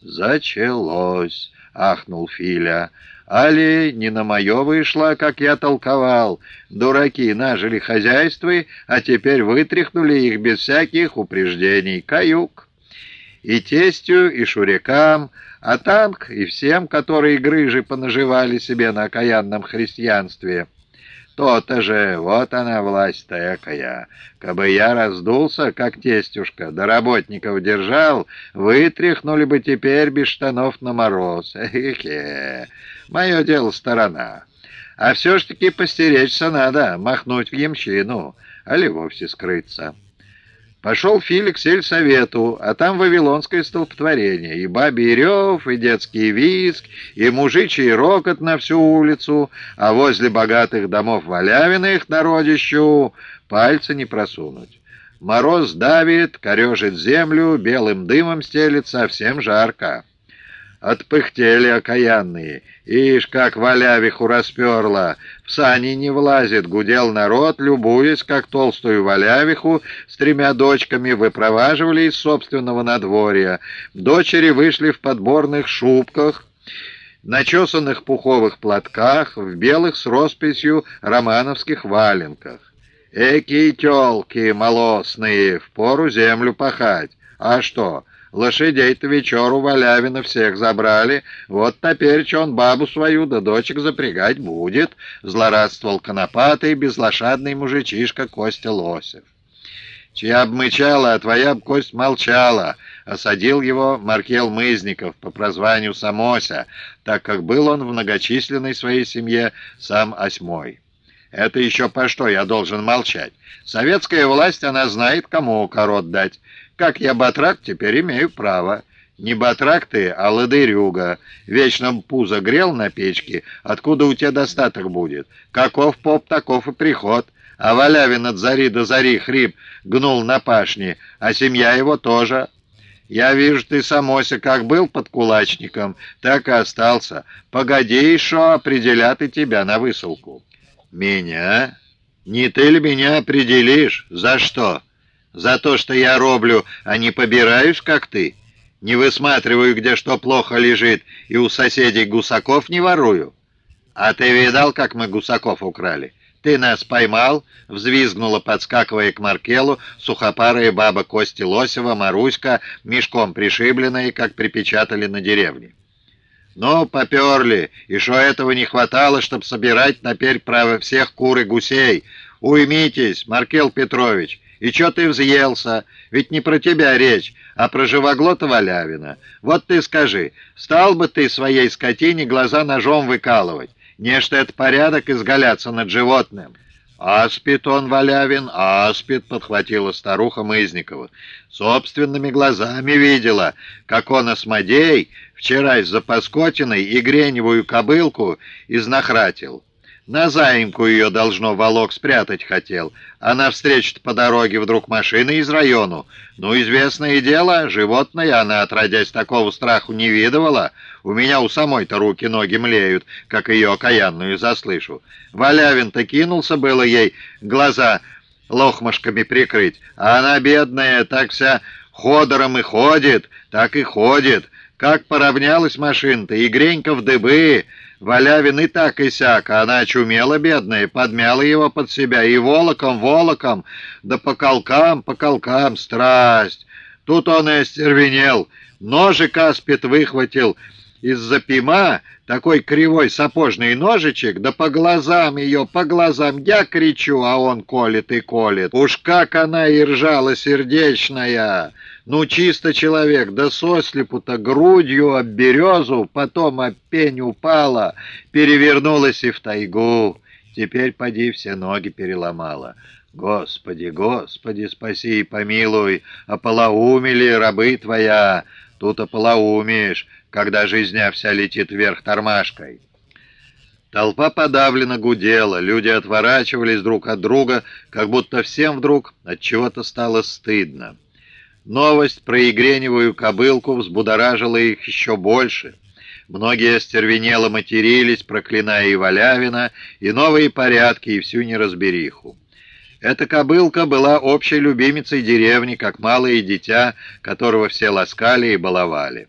«Зачалось!» — ахнул Филя. «Али не на мое вышла, как я толковал. Дураки нажили хозяйствы, а теперь вытряхнули их без всяких упреждений. Каюк!» И тестю, и шурикам, а танк, и всем, которые грыжи понаживали себе на окаянном христианстве — то-то же, вот она власть такая. Кабы я раздулся, как тестюшка, да работников держал, вытряхнули бы теперь без штанов на мороз. Эхе, мое дело сторона. А все ж таки постеречься надо, махнуть в ямщину, али вовсе скрыться». Пошел Филик к сельсовету, а там вавилонское столпотворение, и бабий рев, и детский визг, и мужичий рокот на всю улицу, а возле богатых домов Валявиных народищу пальца не просунуть. Мороз давит, корежит землю, белым дымом стелет, совсем жарко. Отпыхтели окаянные. Ишь, как валявиху расперла. Сани не влазит, гудел народ, любуясь, как толстую валявиху с тремя дочками выпроваживали из собственного надворья. Дочери вышли в подборных шубках, начесанных пуховых платках, в белых с росписью романовских валенках. Эки тёлки молосные, впору землю пахать. А что, Лошадей-то вечеру Валявина всех забрали, вот теперь он бабу свою да дочек запрягать будет», — злорадствовал конопатый безлошадный мужичишка Костя Лосев. «Чья б мычала, а твоя б кость молчала», — осадил его Маркел Мызников по прозванию Самося, так как был он в многочисленной своей семье сам осьмой. «Это еще по что я должен молчать? Советская власть, она знает, кому корот дать». Как я батрак, теперь имею право. Не батрак ты, а ладырюга. Вечно пузо грел на печке. Откуда у тебя достаток будет? Каков поп, таков и приход. А Валявин от зари до зари хрип гнул на пашне, а семья его тоже. Я вижу, ты, Самося, как был под кулачником, так и остался. Погоди еще, определят и тебя на высылку. Меня? Не ты ли меня определишь? За что?» За то, что я роблю, а не побираешь, как ты? Не высматриваю, где что плохо лежит, и у соседей гусаков не ворую? А ты видал, как мы гусаков украли? Ты нас поймал?» — взвизгнула, подскакивая к Маркелу, сухопарая баба Кости Лосева, Маруська, мешком пришибленная, как припечатали на деревне. «Ну, поперли, и что этого не хватало, чтобы собирать наперь право всех кур и гусей? Уймитесь, Маркел Петрович!» И чё ты взъелся? Ведь не про тебя речь, а про живоглота Валявина. Вот ты скажи, стал бы ты своей скотине глаза ножом выкалывать? Нечто это порядок изгаляться над животным». «Аспид он, Валявин, аспид!» — подхватила старуха Мызникова. «Собственными глазами видела, как он, осмодей, вчера из-за паскотиной и греневую кобылку изнахратил. На заимку ее, должно, волок спрятать хотел, а навстречу по дороге вдруг машина из району. Ну, известное дело, животное она, отродясь, такого страху не видывала. У меня у самой-то руки-ноги млеют, как ее окаянную заслышу. Валявин-то кинулся было ей глаза лохмашками прикрыть, а она, бедная, так вся ходором и ходит, так и ходит. Как поравнялась машина-то, и гренька в дыбы... Валявин и так и сяк, а она очумела, бедная, подмяла его под себя, и волоком, волоком, да по колкам, по колкам, страсть. Тут он и остервенел, ножик аспид выхватил из-за пима, такой кривой сапожный ножичек, да по глазам ее, по глазам я кричу, а он колет и колет. Уж как она и ржала сердечная! Ну, чисто человек, да сослепу-то грудью об березу, потом об пень упала, перевернулась и в тайгу. Теперь поди все ноги переломала. Господи, Господи, спаси и помилуй, ополоумели рабы твоя, тут ополоумишь, когда жизня вся летит вверх тормашкой. Толпа подавленно гудела, люди отворачивались друг от друга, как будто всем вдруг от чего-то стало стыдно. Новость про игреневую кобылку взбудоражила их еще больше. Многие остервенело матерились, проклиная и Валявина, и новые порядки, и всю неразбериху. Эта кобылка была общей любимицей деревни, как малое дитя, которого все ласкали и баловали.